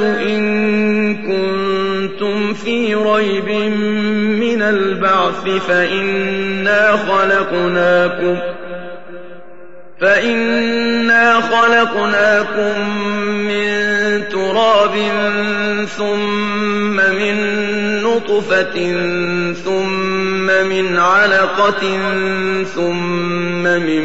إن كنتم في ريب من البعث فإنا خلقناكم فإنا خلقناكم من تراب ثم من نطفة ثم من علقة ثم من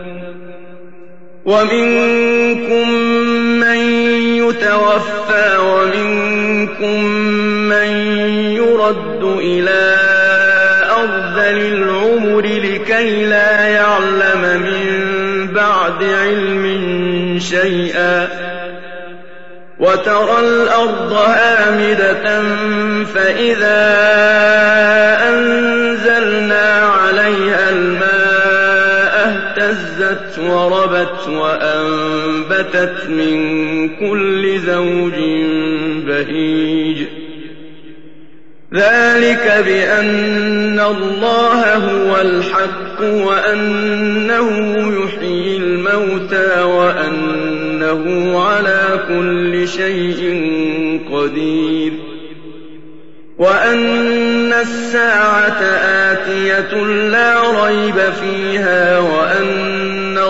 ومنكم من يتوفى ومنكم من يرد إلى أرذل العمر لكي لا يعلم من بعد علم شيئا وترى الأرض هامدة فإذا أنزلنا عليها الماء اهتزت وربت وأنبتت من كل زوج بهيج. ذلك بأن الله هو الحق وأنه يحيي الموتى وأنه على كل شيء قدير. وأن الساعة آتية لا ريب فيها وأن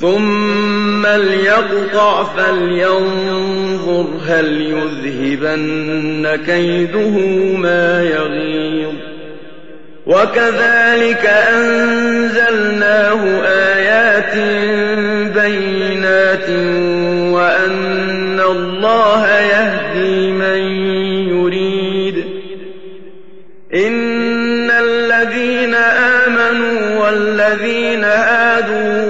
ثم ليقطع فلينظر هل يذهبن كيده ما يغيظ وكذلك أنزلناه آيات بينات وأن الله يهدي من يريد إن الذين آمنوا والذين هادوا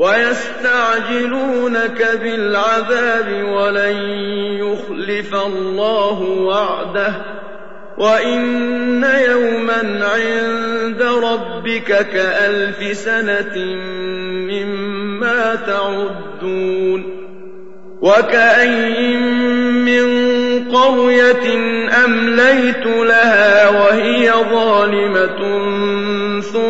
ويستعجلونك بالعذاب ولن يخلف الله وعده وإن يوما عند ربك كألف سنة مما تعدون وكأين من قرية أمليت لها وهي ظالمة ثم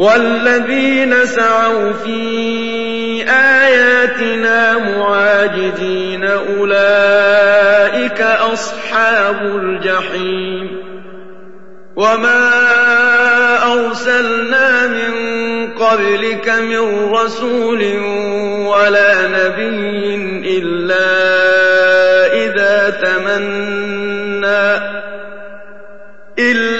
والذين سعوا في آياتنا معاجزين أولئك أصحاب الجحيم وما أرسلنا من قبلك من رسول ولا نبي إلا إذا تمنى إلا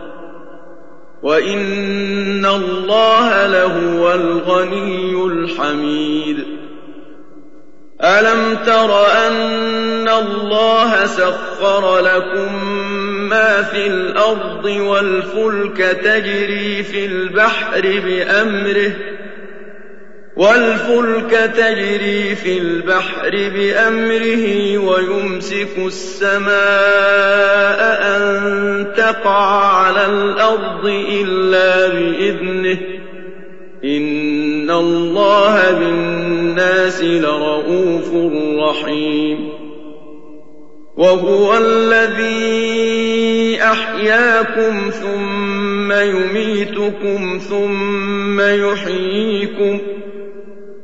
وَإِنَّ اللَّهَ لَهُوَ الْغَنِيُّ الْحَمِيدُ أَلَمْ تَرَ أَنَّ اللَّهَ سَخَّرَ لَكُم مَّا فِي الْأَرْضِ وَالْفُلْكَ تَجْرِي فِي الْبَحْرِ بِأَمْرِهِ وَالْفُلْكَ تَجْرِي فِي الْبَحْرِ بِأَمْرِهِ وَيُمْسِكُ السَّمَاءَ أَن تَقَعَ عَلَى الْأَرْضِ إِلَّا بِإِذْنِهِ ۗ. إِنَّ اللَّهَ بِالنَّاسِ لَرَءُوفٌ رَّحِيمٌ. وَهُوَ الَّذِي أَحْيَاكُمْ ثُمَّ يُمِيتُكُمْ ثُمَّ يُحْيِيكُمْ ۗ